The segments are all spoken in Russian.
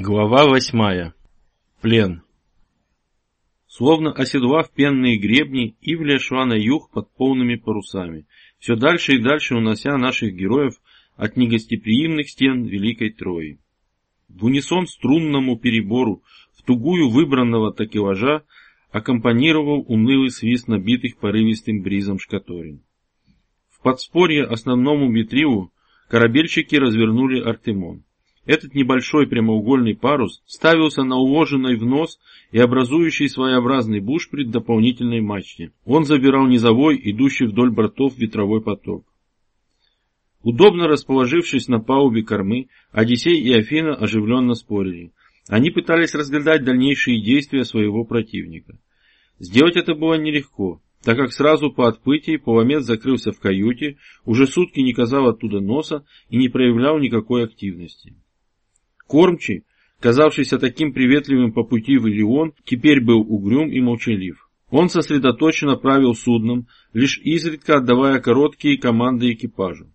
Глава восьмая. Плен. Словно оседлав пенные гребни, Ивлия шла на юг под полными парусами, все дальше и дальше унося наших героев от негостеприимных стен Великой Трои. В унисон струнному перебору в тугую выбранного такелажа аккомпанировал унылый свист набитых порывистым бризом шкаторин. В подспорье основному ветриву корабельщики развернули Артемон. Этот небольшой прямоугольный парус ставился на уложенной в нос и образующий своеобразный бушприт дополнительной мачте. Он забирал низовой, идущий вдоль бортов ветровой поток. Удобно расположившись на палубе кормы, Одиссей и Афина оживленно спорили. Они пытались разгадать дальнейшие действия своего противника. Сделать это было нелегко, так как сразу по отплытии Паламет закрылся в каюте, уже сутки не казал оттуда носа и не проявлял никакой активности. Кормчий, казавшийся таким приветливым по пути в Илион, теперь был угрюм и молчалив. Он сосредоточенно правил судном, лишь изредка отдавая короткие команды экипажу.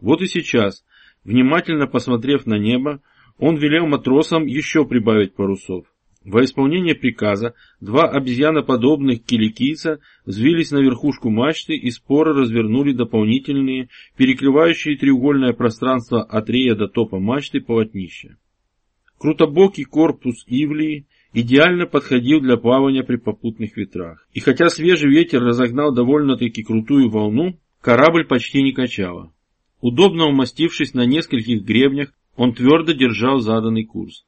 Вот и сейчас, внимательно посмотрев на небо, он велел матросам еще прибавить парусов. Во исполнение приказа два обезьяноподобных киликийца взвились на верхушку мачты и споро развернули дополнительные, перекрывающие треугольное пространство от рея до топа мачты полотнища. Крутобокий корпус Ивлии идеально подходил для плавания при попутных ветрах. И хотя свежий ветер разогнал довольно-таки крутую волну, корабль почти не качало. Удобно умастившись на нескольких гребнях, он твердо держал заданный курс.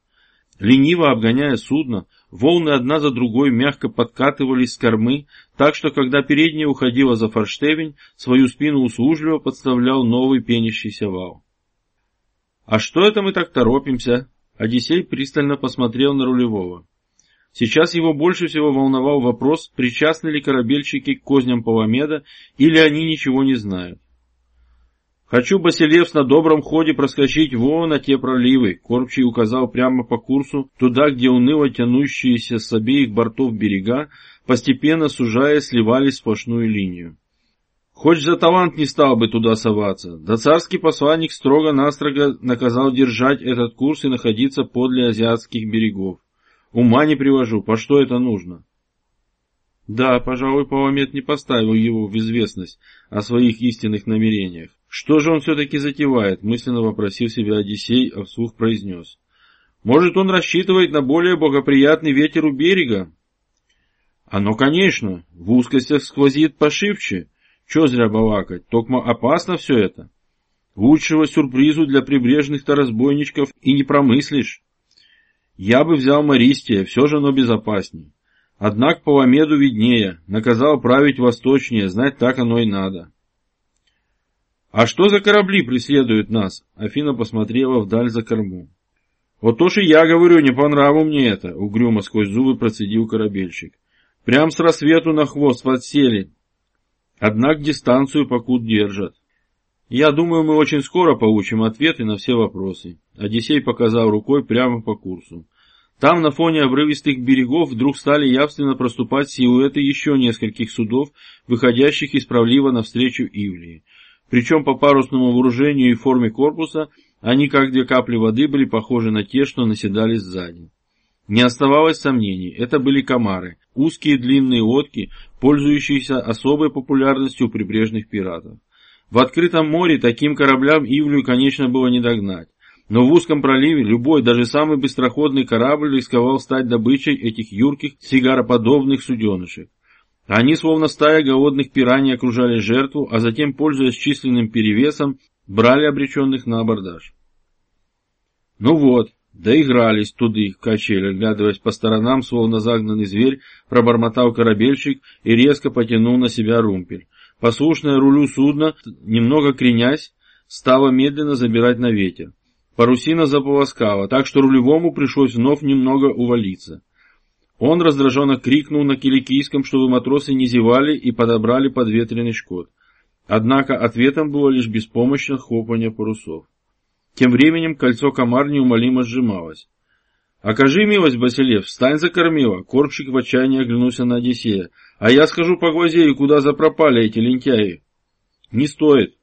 Лениво обгоняя судно, волны одна за другой мягко подкатывались с кормы, так что когда передняя уходила за форштевень, свою спину услужливо подставлял новый пенящийся вал. «А что это мы так торопимся?» Одиссей пристально посмотрел на рулевого. Сейчас его больше всего волновал вопрос, причастны ли корабельщики к козням Паламеда, или они ничего не знают. «Хочу, Басилевс, на добром ходе проскочить вон на те проливы», — Корпчий указал прямо по курсу, туда, где уныло тянущиеся с обеих бортов берега, постепенно сужая, сливались в сплошную линию. Хоть за талант не стал бы туда соваться, да царский посланник строго-настрого наказал держать этот курс и находиться подле азиатских берегов. Ума не привожу, по что это нужно? Да, пожалуй, Паламет не поставил его в известность о своих истинных намерениях. Что же он все-таки затевает, мысленно вопросил себя Одиссей, а вслух произнес. Может, он рассчитывает на более благоприятный ветер у берега? Оно, конечно, в узкостях сквозит пошибче, Че зря балакать, токмо опасно все это. Лучшего сюрпризу для прибрежных-то разбойничков и не промыслишь. Я бы взял Мористия, все же оно безопаснее. Однако Паламеду виднее, наказал править восточнее, знать так оно и надо. «А что за корабли преследуют нас?» Афина посмотрела вдаль за корму. «Вот уж и я говорю, не по нраву мне это», — угрюмо сквозь зубы процедил корабельщик. «Прям с рассвету на хвост подсели, Однако дистанцию покуд держат. Я думаю, мы очень скоро получим ответы на все вопросы. Одиссей показал рукой прямо по курсу. Там на фоне обрывистых берегов вдруг стали явственно проступать силуэты еще нескольких судов, выходящих из пролива навстречу Ивлии. Причем по парусному вооружению и форме корпуса они, как две капли воды, были похожи на те, что наседали сзади. Не оставалось сомнений, это были комары, узкие длинные лодки, пользующиеся особой популярностью у прибрежных пиратов. В открытом море таким кораблям Ивлю, конечно, было не догнать. Но в узком проливе любой, даже самый быстроходный корабль рисковал стать добычей этих юрких, сигароподобных суденышек. Они, словно стая голодных пираний, окружали жертву, а затем, пользуясь численным перевесом, брали обреченных на абордаж. Ну вот, Доигрались туды, качели, оглядываясь по сторонам, словно загнанный зверь, пробормотал корабельщик и резко потянул на себя румпель. Послушное рулю судно, немного кренясь, стало медленно забирать на ветер. Парусина заполоскала, так что рулевому пришлось вновь немного увалиться. Он раздраженно крикнул на киликийском, чтобы матросы не зевали и подобрали подветренный шкот. Однако ответом было лишь беспомощное хлопанье парусов. Тем временем кольцо комар неумолимо сжималось. «Окажи милость, Басилев, встань за кормила!» Корпчик в отчаянии оглянулся на Одиссея. «А я схожу по глазею, куда запропали эти лентяи!» «Не стоит!»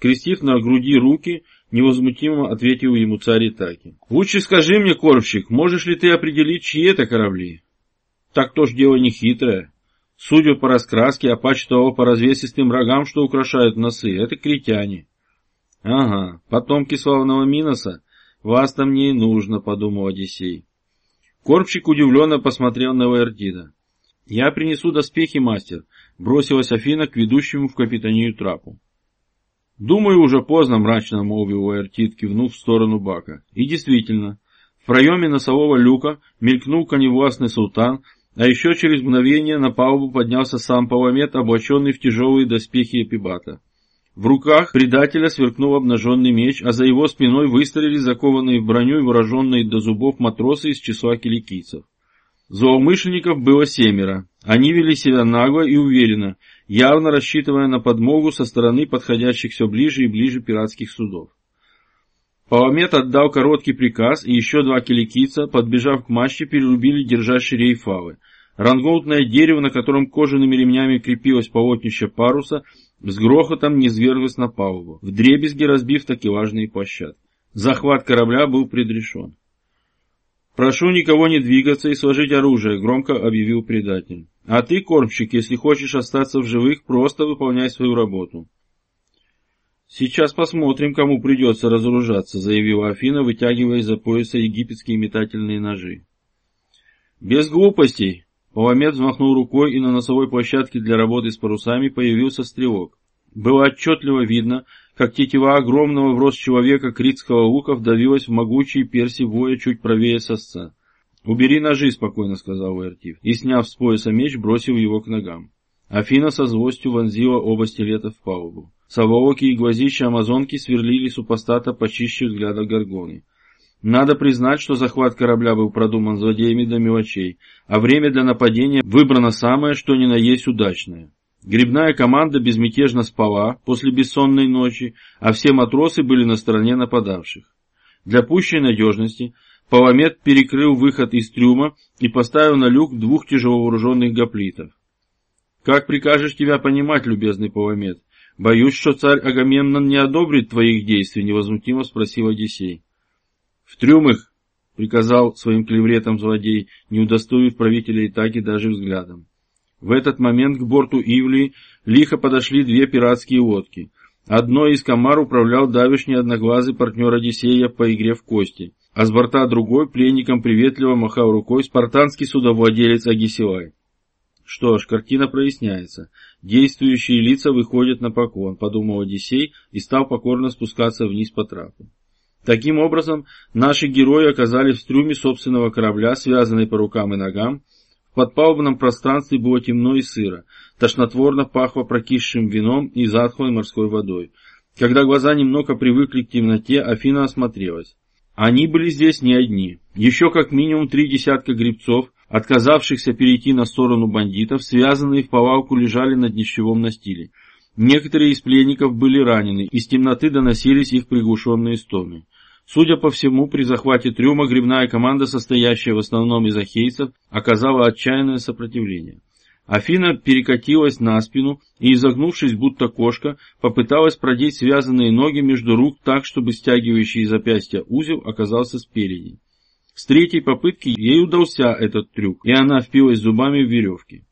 Крестив на груди руки, невозмутимо ответил ему царь Итаки. Лучше скажи мне, корпщик, можешь ли ты определить, чьи это корабли? Так то ж дело не хитрое. Судя по раскраске, а паче того по развесистым рогам, что украшают носы, это критяне. Ага, потомки славного Миноса, вас там мне и нужно, подумал Одиссей. Корпчик удивленно посмотрел на Ваертида. «Я принесу доспехи, мастер», — бросилась Афина к ведущему в капитанию трапу. «Думаю, уже поздно», — мрачно молвил Уэртит, кивнув в сторону бака. И действительно, в проеме носового люка мелькнул коневластный султан, а еще через мгновение на палубу поднялся сам Паламет, облаченный в тяжелые доспехи Эпибата. В руках предателя сверкнул обнаженный меч, а за его спиной выстрелили закованные в броню и вооруженные до зубов матросы из числа киликийцев. Злоумышленников было семеро. Они вели себя нагло и уверенно, явно рассчитывая на подмогу со стороны подходящих все ближе и ближе пиратских судов. Паламет отдал короткий приказ, и еще два киликийца, подбежав к мачте, перерубили держащий рейфалы. Рангоутное дерево, на котором кожаными ремнями крепилось полотнище паруса, с грохотом низверглась на палубу, вдребезги разбив такелажные площадки. Захват корабля был предрешен. «Прошу никого не двигаться и сложить оружие», — громко объявил предатель. «А ты, кормщик, если хочешь остаться в живых, просто выполняй свою работу». «Сейчас посмотрим, кому придется разоружаться», — заявила Афина, вытягивая из-за пояса египетские метательные ножи. «Без глупостей», Паламет взмахнул рукой, и на носовой площадке для работы с парусами появился стрелок. Было отчетливо видно, как тетива огромного в рост человека критского лука вдавилась в могучие перси воя чуть правее сосца. «Убери ножи», — спокойно сказал Уэртив, и, сняв с пояса меч, бросил его к ногам. Афина со злостью вонзила оба стилета в палубу. Савооки и глазища амазонки сверлили супостата почище взгляда горгоны. Надо признать, что захват корабля был продуман злодеями до мелочей, а время для нападения выбрано самое, что ни на есть удачное. Грибная команда безмятежно спала после бессонной ночи, а все матросы были на стороне нападавших. Для пущей надежности Паламет перекрыл выход из трюма и поставил на люк двух тяжеловооруженных гоплитов. «Как прикажешь тебя понимать, любезный Паламет? Боюсь, что царь Агамемнон не одобрит твоих действий», — невозмутимо спросил Одиссей. «В трюм их!» — приказал своим клевретам злодей, не удостоив правителя Итаки даже взглядом. В этот момент к борту Ивлии лихо подошли две пиратские лодки. Одной из комар управлял давишний одноглазый партнер Одиссея по игре в кости, а с борта другой пленником приветливо махал рукой спартанский судовладелец Агисилай. Что ж, картина проясняется. Действующие лица выходят на поклон, подумал Одиссей и стал покорно спускаться вниз по трапу. Таким образом, наши герои оказались в трюме собственного корабля, связанные по рукам и ногам. В подпалубном пространстве было темно и сыро, тошнотворно пахло прокисшим вином и затхлой морской водой. Когда глаза немного привыкли к темноте, Афина осмотрелась. Они были здесь не одни. Еще как минимум три десятка грибцов, отказавшихся перейти на сторону бандитов, связанные в повалку лежали на днищевом настиле. Некоторые из пленников были ранены, из темноты доносились их приглушенные стоны. Судя по всему, при захвате трюма грибная команда, состоящая в основном из ахейцев, оказала отчаянное сопротивление. Афина перекатилась на спину и, изогнувшись будто кошка, попыталась продеть связанные ноги между рук так, чтобы стягивающий запястья узел оказался спереди. С третьей попытки ей удался этот трюк, и она впилась зубами в веревки.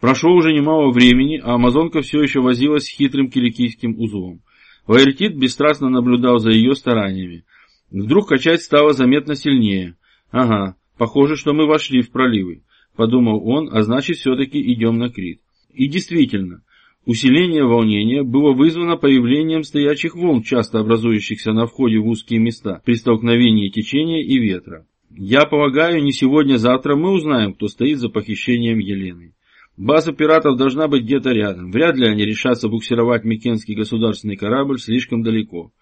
Прошло уже немало времени, а амазонка все еще возилась с хитрым киликийским узлом. Лаэртит бесстрастно наблюдал за ее стараниями. Вдруг качать стало заметно сильнее. Ага, похоже, что мы вошли в проливы, подумал он, а значит все-таки идем на Крит. И действительно, усиление волнения было вызвано появлением стоячих волн, часто образующихся на входе в узкие места при столкновении течения и ветра. Я полагаю, не сегодня-завтра мы узнаем, кто стоит за похищением Елены. База пиратов должна быть где-то рядом. Вряд ли они решатся буксировать Микенский государственный корабль слишком далеко.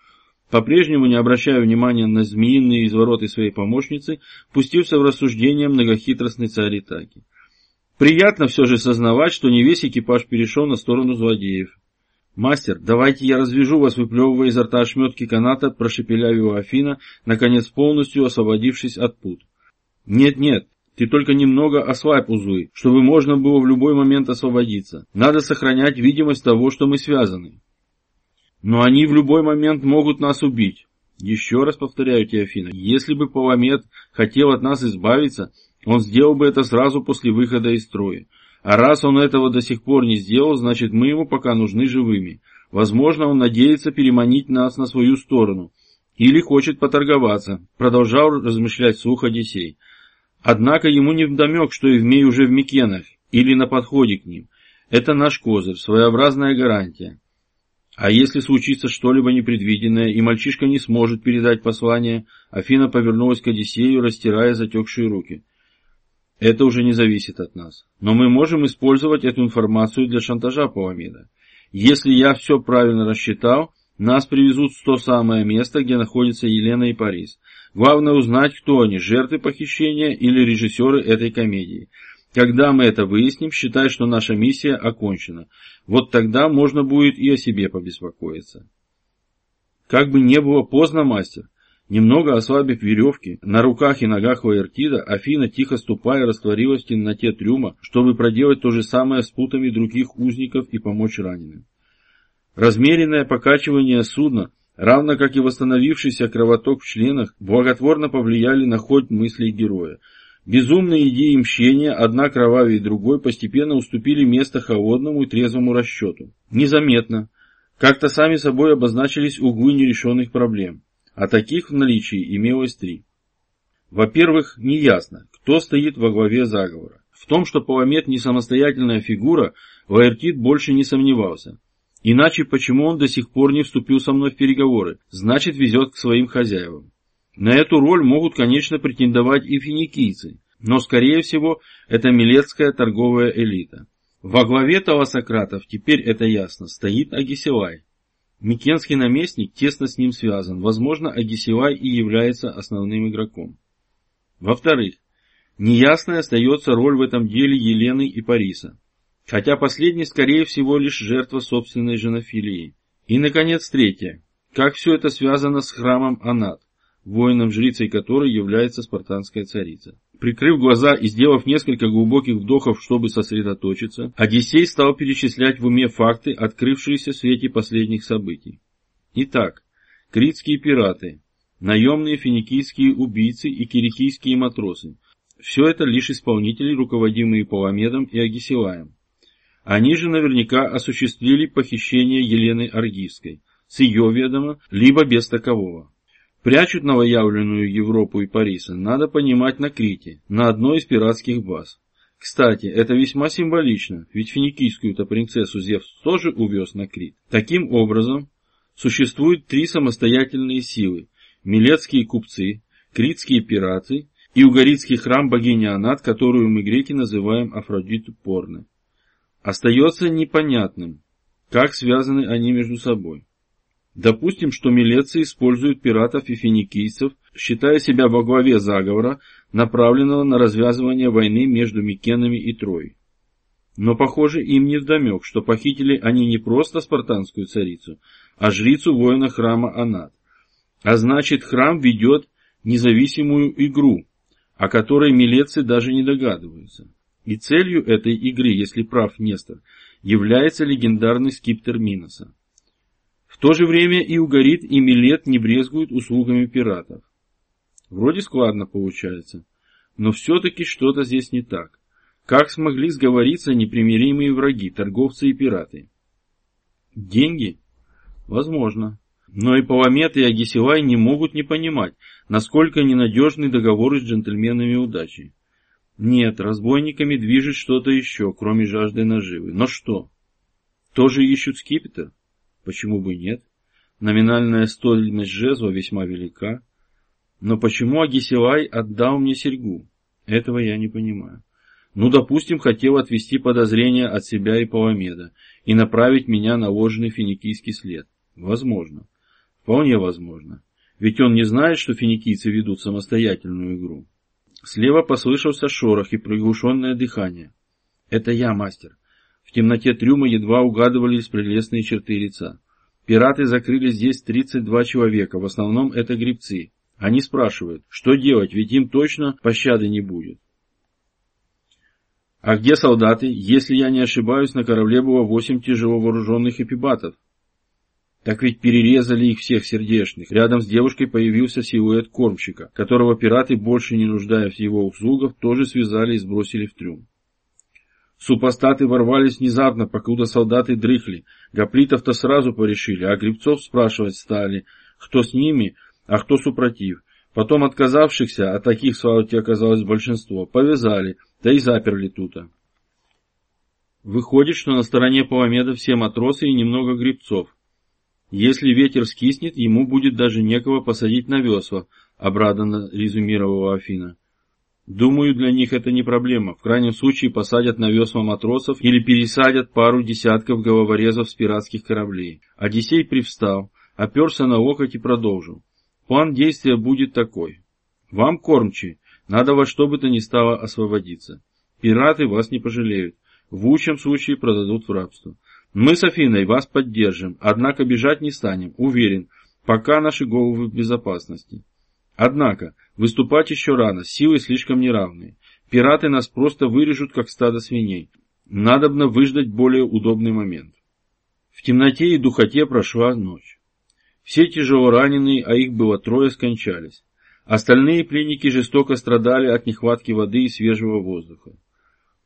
По-прежнему, не обращая внимания на змеиные извороты своей помощницы, пустился в рассуждение многохитростный царь Итаки. Приятно все же сознавать, что не весь экипаж перешел на сторону злодеев. «Мастер, давайте я развяжу вас, выплевывая изо рта ошметки каната», прошепелявила Афина, наконец полностью освободившись от пут. «Нет-нет, ты только немного ослабь узлы, чтобы можно было в любой момент освободиться. Надо сохранять видимость того, что мы связаны. Но они в любой момент могут нас убить. Еще раз повторяю тебе, Афина, если бы Паламет хотел от нас избавиться, он сделал бы это сразу после выхода из строя. А раз он этого до сих пор не сделал, значит мы ему пока нужны живыми. Возможно, он надеется переманить нас на свою сторону. Или хочет поторговаться, продолжал размышлять слух Одиссей. Однако ему не вдомек, что Евмей уже в Микенах или на подходе к ним. Это наш козырь, своеобразная гарантия. А если случится что-либо непредвиденное, и мальчишка не сможет передать послание, Афина повернулась к Одиссею, растирая затекшие руки. Это уже не зависит от нас. Но мы можем использовать эту информацию для шантажа Паламида. Если я все правильно рассчитал, нас привезут в то самое место, где находятся Елена и Парис. Главное узнать, кто они, жертвы похищения или режиссеры этой комедии. Когда мы это выясним, считай, что наша миссия окончена. Вот тогда можно будет и о себе побеспокоиться. Как бы не было поздно, мастер. Немного ослабив веревки, на руках и ногах Лаэртида, Афина, тихо ступая, растворилась в темноте трюма, чтобы проделать то же самое с путами других узников и помочь раненым. Размеренное покачивание судна, равно как и восстановившийся кровоток в членах, благотворно повлияли на ход мыслей героя – Безумные идеи мщения, одна кровавее другой, постепенно уступили место холодному и трезвому расчету. Незаметно. Как-то сами собой обозначились углы нерешенных проблем. А таких в наличии имелось три. Во-первых, неясно, кто стоит во главе заговора. В том, что Паламет не самостоятельная фигура, Лаэртит больше не сомневался. Иначе почему он до сих пор не вступил со мной в переговоры? Значит, везет к своим хозяевам. На эту роль могут, конечно, претендовать и финикийцы, но, скорее всего, это милецкая торговая элита. Во главе Таласократов, теперь это ясно, стоит Агисилай. Микенский наместник тесно с ним связан, возможно, Агисилай и является основным игроком. Во-вторых, неясной остается роль в этом деле Елены и Париса, хотя последний, скорее всего, лишь жертва собственной женофилии. И, наконец, третье. Как все это связано с храмом Анат? Воином жрицей которой является спартанская царица. Прикрыв глаза и сделав несколько глубоких вдохов, чтобы сосредоточиться, Одиссей стал перечислять в уме факты, открывшиеся в свете последних событий. Итак, критские пираты, наемные финикийские убийцы и кирикийские матросы. Все это лишь исполнители, руководимые Паламедом и Агисилаем. Они же наверняка осуществили похищение Елены Аргивской, с ее ведома, либо без такового. Прячут новоявленную Европу и Париса, надо понимать на Крите, на одной из пиратских баз. Кстати, это весьма символично, ведь финикийскую-то принцессу Зевс тоже увез на Крит. Таким образом, существует три самостоятельные силы – милецкие купцы, критские пираты и угорицкий храм богини Анат, которую мы греки называем Афродиту Порно. Остается непонятным, как связаны они между собой. Допустим, что милецы используют пиратов и финикийцев, считая себя во главе заговора, направленного на развязывание войны между Микенами и Троей. Но, похоже, им не вдомек, что похитили они не просто спартанскую царицу, а жрицу воина храма Анат. А значит, храм ведет независимую игру, о которой милецы даже не догадываются. И целью этой игры, если прав Нестор, является легендарный скиптер Миноса. В то же время и Угорит, и Милет не брезгуют услугами пиратов. Вроде складно получается, но все-таки что-то здесь не так. Как смогли сговориться непримиримые враги, торговцы и пираты? Деньги? Возможно. Но и Паламет и Агисилай не могут не понимать, насколько ненадежны договоры с джентльменами удачи. Нет, разбойниками движет что-то еще, кроме жажды наживы. Но что? Тоже ищут скипетр? Почему бы нет? Номинальная стоимость жезла весьма велика. Но почему Агисилай отдал мне серьгу? Этого я не понимаю. Ну, допустим, хотел отвести подозрения от себя и Паламеда и направить меня на ложный финикийский след. Возможно. Вполне возможно. Ведь он не знает, что финикийцы ведут самостоятельную игру. Слева послышался шорох и приглушенное дыхание. Это я, мастер. Темноте трюма едва угадывались прелестные черты лица. Пираты закрыли здесь 32 человека, в основном это грибцы. Они спрашивают, что делать, ведь им точно пощады не будет. А где солдаты? Если я не ошибаюсь, на корабле было 8 тяжело вооруженных эпибатов. Так ведь перерезали их всех сердечных. Рядом с девушкой появился силуэт кормщика, которого пираты, больше не нуждая в его услугах, тоже связали и сбросили в трюм. Супостаты ворвались внезапно, покуда солдаты дрыхли. Гоплитов-то сразу порешили, а гребцов спрашивать стали, кто с ними, а кто супротив. Потом отказавшихся, а таких, слава тебе, оказалось большинство, повязали, да и заперли тута. Выходит, что на стороне Паламеда все матросы и немного гребцов. Если ветер скиснет, ему будет даже некого посадить на весла, обрадованно резюмировала Афина. Думаю, для них это не проблема. В крайнем случае посадят на весла матросов или пересадят пару десятков головорезов с пиратских кораблей. Одиссей привстал, оперся на локоть и продолжил. План действия будет такой. Вам, кормчи, надо во что бы то ни стало освободиться. Пираты вас не пожалеют. В лучшем случае продадут в рабство. Мы с Афиной вас поддержим, однако бежать не станем, уверен, пока наши головы в безопасности. Однако, выступать еще рано, силы слишком неравные. Пираты нас просто вырежут, как стадо свиней. Надобно выждать более удобный момент. В темноте и духоте прошла ночь. Все тяжело раненые, а их было трое, скончались. Остальные пленники жестоко страдали от нехватки воды и свежего воздуха.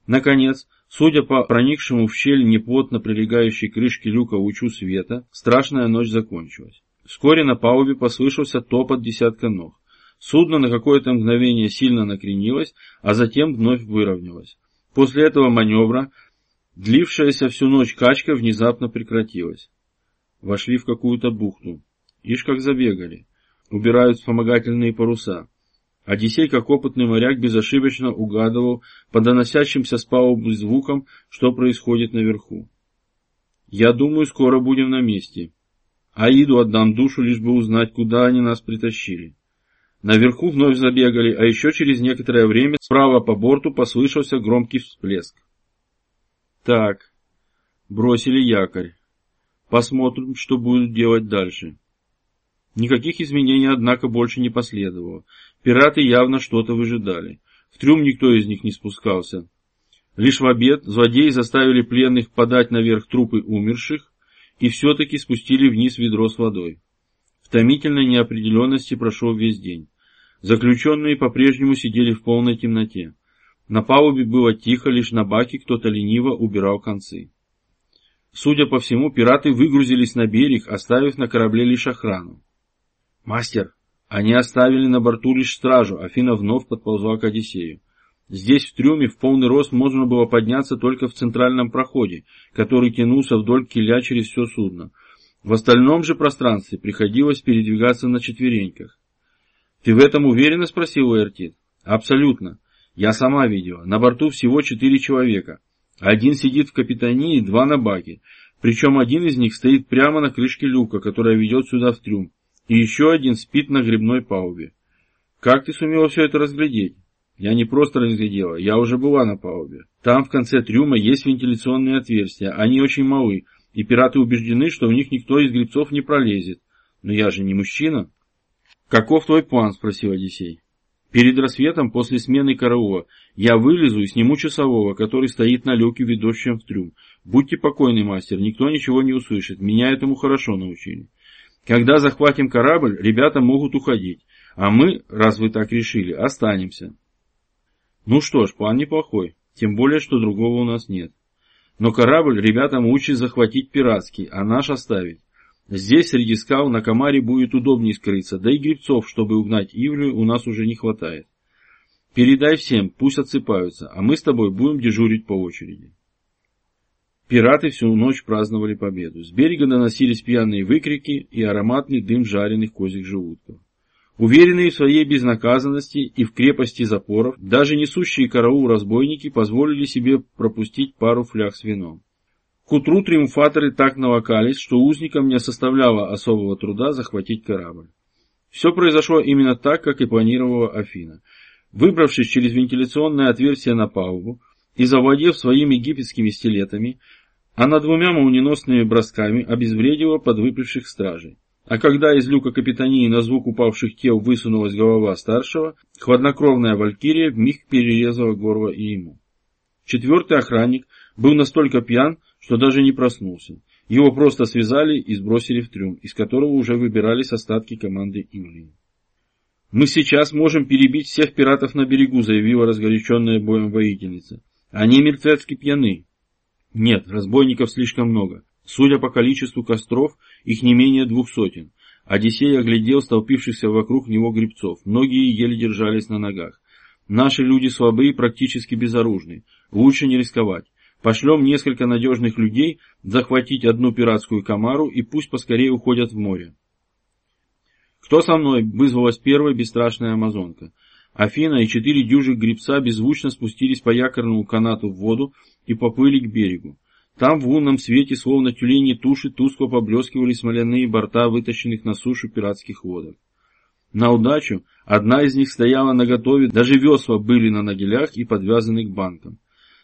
Наконец, судя по проникшему в щель неплотно прилегающей крышке люка лучу света, страшная ночь закончилась. Вскоре на палубе послышался топот десятка ног. Судно на какое-то мгновение сильно накренилось, а затем вновь выровнялось. После этого маневра длившаяся всю ночь качка внезапно прекратилась. Вошли в какую-то бухту. Ишь как забегали. Убирают вспомогательные паруса. Одиссей, как опытный моряк, безошибочно угадывал по доносящимся с палубы звукам, что происходит наверху. «Я думаю, скоро будем на месте. Аиду отдам душу, лишь бы узнать, куда они нас притащили». Наверху вновь забегали, а еще через некоторое время справа по борту послышался громкий всплеск. Так, бросили якорь. Посмотрим, что будут делать дальше. Никаких изменений, однако, больше не последовало. Пираты явно что-то выжидали. В трюм никто из них не спускался. Лишь в обед злодеи заставили пленных подать наверх трупы умерших и все-таки спустили вниз ведро с водой. Томительной неопределенности прошел весь день. Заключенные по-прежнему сидели в полной темноте. На палубе было тихо, лишь на баке кто-то лениво убирал концы. Судя по всему, пираты выгрузились на берег, оставив на корабле лишь охрану. «Мастер, они оставили на борту лишь стражу», Афина вновь подползла к Одиссею. Здесь, в трюме, в полный рост можно было подняться только в центральном проходе, который тянулся вдоль киля через все судно. В остальном же пространстве приходилось передвигаться на четвереньках. «Ты в этом уверена?» – спросил Эртит. «Абсолютно. Я сама видела. На борту всего четыре человека. Один сидит в капитании, два на баке. Причем один из них стоит прямо на крышке люка, которая ведет сюда в трюм и еще один спит на грибной палубе. Как ты сумела все это разглядеть? Я не просто разглядела, я уже была на палубе. Там в конце трюма есть вентиляционные отверстия, они очень малы, и пираты убеждены, что в них никто из грибцов не пролезет. Но я же не мужчина. Каков твой план? спросил Одиссей. Перед рассветом, после смены караула, я вылезу и сниму часового, который стоит на люке, ведущем в трюм. Будьте покойны, мастер, никто ничего не услышит, меня этому хорошо научили. Когда захватим корабль, ребята могут уходить, а мы, раз вы так решили, останемся. Ну что ж, план неплохой, тем более, что другого у нас нет. Но корабль ребятам учат захватить пиратский, а наш оставить. Здесь среди скал на комаре будет удобнее скрыться, да и грибцов, чтобы угнать Ивлю, у нас уже не хватает. Передай всем, пусть отсыпаются, а мы с тобой будем дежурить по очереди. Пираты всю ночь праздновали победу. С берега доносились пьяные выкрики и ароматный дым жареных козьих желудков. Уверенные в своей безнаказанности и в крепости запоров, даже несущие караул разбойники позволили себе пропустить пару фляг с вином. К утру триумфаторы так навокались, что узникам не составляло особого труда захватить корабль. Все произошло именно так, как и планировала Афина. Выбравшись через вентиляционное отверстие на палубу и завладев своими египетскими стилетами, она двумя молниеносными бросками обезвредила подвыпивших стражей. А когда из люка капитании на звук упавших тел высунулась голова старшего, хладнокровная валькирия вмиг перерезала горло и ему. Четвертый охранник был настолько пьян, что даже не проснулся. Его просто связали и сбросили в трюм, из которого уже выбирались остатки команды Ивлии. «Мы сейчас можем перебить всех пиратов на берегу», заявила разгоряченная боем воительница. «Они мертвецки пьяны». «Нет, разбойников слишком много. Судя по количеству костров, их не менее двух сотен. Одиссей оглядел столпившихся вокруг него гребцов. Многие еле держались на ногах. Наши люди слабы и практически безоружны. Лучше не рисковать. Пошлем несколько надежных людей захватить одну пиратскую комару и пусть поскорее уходят в море. «Кто со мной?» — вызвалась первая бесстрашная амазонка. Афина и четыре дюжих гребца беззвучно спустились по якорному канату в воду и поплыли к берегу. Там в лунном свете, словно тюлени туши, тускло поблескивали смоляные борта вытащенных на сушу пиратских лодок. На удачу одна из них стояла наготове, даже весла были на нагелях и подвязаны к банкам.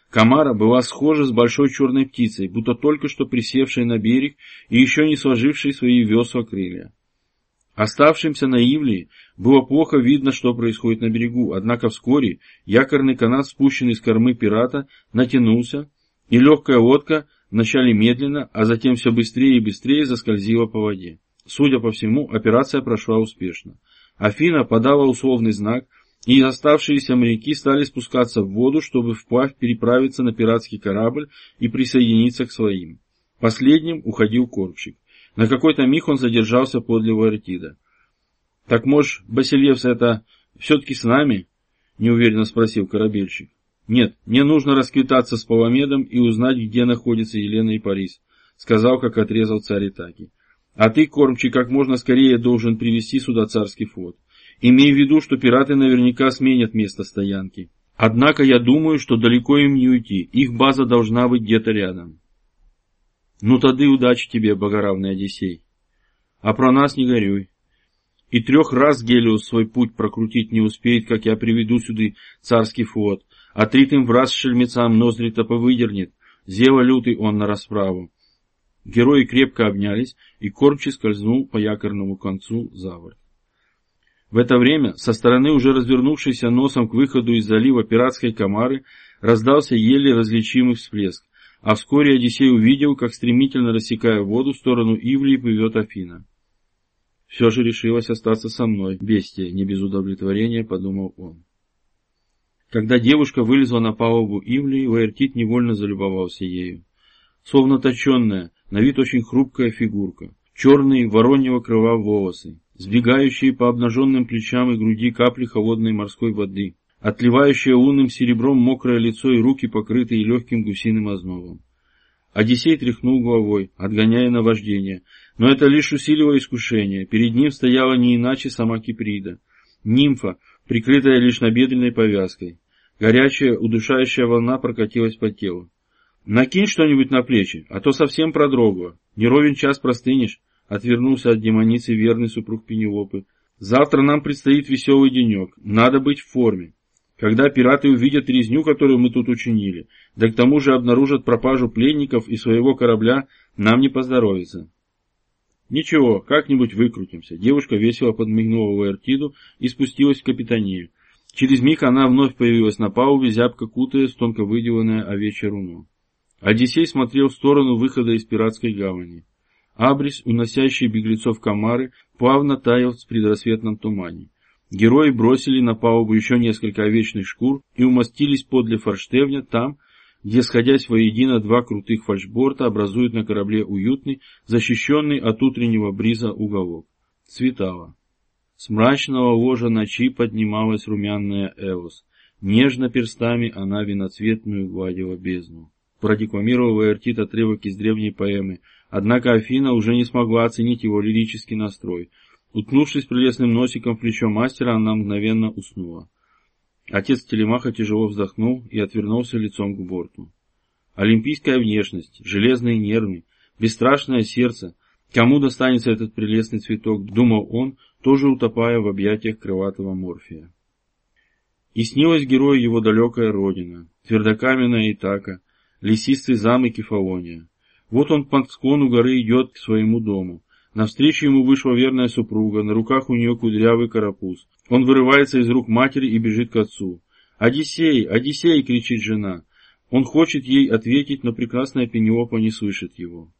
Камара была схожа с большой черной птицей, будто только что присевшей на берег и еще не сложившей свои весла крылья. Оставшимся на Ивлии было плохо видно, что происходит на берегу, однако вскоре якорный канат, спущенный с кормы пирата, натянулся, и легкая лодка вначале медленно, а затем все быстрее и быстрее заскользила по воде. Судя по всему, операция прошла успешно. Афина подала условный знак, и оставшиеся моряки стали спускаться в воду, чтобы вплавь переправиться на пиратский корабль и присоединиться к своим. Последним уходил кормщик. На какой-то миг он задержался подле Вартида. — Так, может, Басилевс это все-таки с нами? — неуверенно спросил корабельщик. — Нет, мне нужно расквитаться с Паламедом и узнать, где находится Елена и Парис, — сказал, как отрезал царь Итаки. — А ты, кормчий, как можно скорее должен привести сюда царский флот. Имей в виду, что пираты наверняка сменят место стоянки. Однако я думаю, что далеко им не уйти, их база должна быть где-то рядом. Ну тады удачи тебе, богоравный Одиссей. А про нас не горюй. И трех раз Гелиус свой путь прокрутить не успеет, как я приведу сюда царский флот, а тритым в раз шельмецам ноздри-то повыдернет, зева лютый он на расправу. Герои крепко обнялись, и кормчий скользнул по якорному концу за. В это время со стороны уже развернувшейся носом к выходу из залива пиратской комары раздался еле различимый всплеск, а вскоре Одиссей увидел, как стремительно рассекая воду в сторону Ивлии плывет Афина. Все же решилась остаться со мной, бестия, не без удовлетворения, подумал он. Когда девушка вылезла на палубу Ивлии, Лаэртит невольно залюбовался ею. Словно точенная, на вид очень хрупкая фигурка, черные вороньего крыла волосы, сбегающие по обнаженным плечам и груди капли холодной морской воды, отливающее лунным серебром мокрое лицо и руки, покрытые легким гусиным ознобом. Одиссей тряхнул головой, отгоняя наваждение, но это лишь усилило искушение. Перед ним стояла не иначе сама Киприда, нимфа, прикрытая лишь набедренной повязкой. Горячая, удушающая волна прокатилась по телу. «Накинь что-нибудь на плечи, а то совсем продрогла. Не ровен час простынешь», — отвернулся от демоницы верный супруг Пенелопы. «Завтра нам предстоит веселый денек. Надо быть в форме. Когда пираты увидят резню, которую мы тут учинили, да к тому же обнаружат пропажу пленников и своего корабля, нам не поздоровится». «Ничего, как-нибудь выкрутимся». Девушка весело подмигнула Лаэртиду и спустилась в капитанию. Через миг она вновь появилась на палубе, зябко кутаясь в тонко выделанное овечье руно. Одиссей смотрел в сторону выхода из пиратской гавани. Абрис, уносящий беглецов комары, плавно таял в предрассветном тумане. Герои бросили на палубу еще несколько овечных шкур и умостились подле форштевня там, где, сходясь воедино, два крутых фальшборта образуют на корабле уютный, защищенный от утреннего бриза уголок. Цветало. С мрачного ложа ночи поднималась румяная Эос. Нежно перстами она виноцветную гладила бездну. Продекламировал Эртит отрывок из древней поэмы — Однако Афина уже не смогла оценить его лирический настрой. Уткнувшись прелестным носиком в плечо мастера, она мгновенно уснула. Отец Телемаха тяжело вздохнул и отвернулся лицом к борту. Олимпийская внешность, железные нервы, бесстрашное сердце. Кому достанется этот прелестный цветок, думал он, тоже утопая в объятиях крылатого морфия. И снилась герою его далекая родина, твердокаменная Итака, лесистый замок Кефалония. Вот он по склону горы идет к своему дому. Навстречу ему вышла верная супруга, на руках у нее кудрявый карапуз. Он вырывается из рук матери и бежит к отцу. «Одиссей! Одиссей!» — кричит жена. Он хочет ей ответить, но прекрасная Пенелопа не слышит его.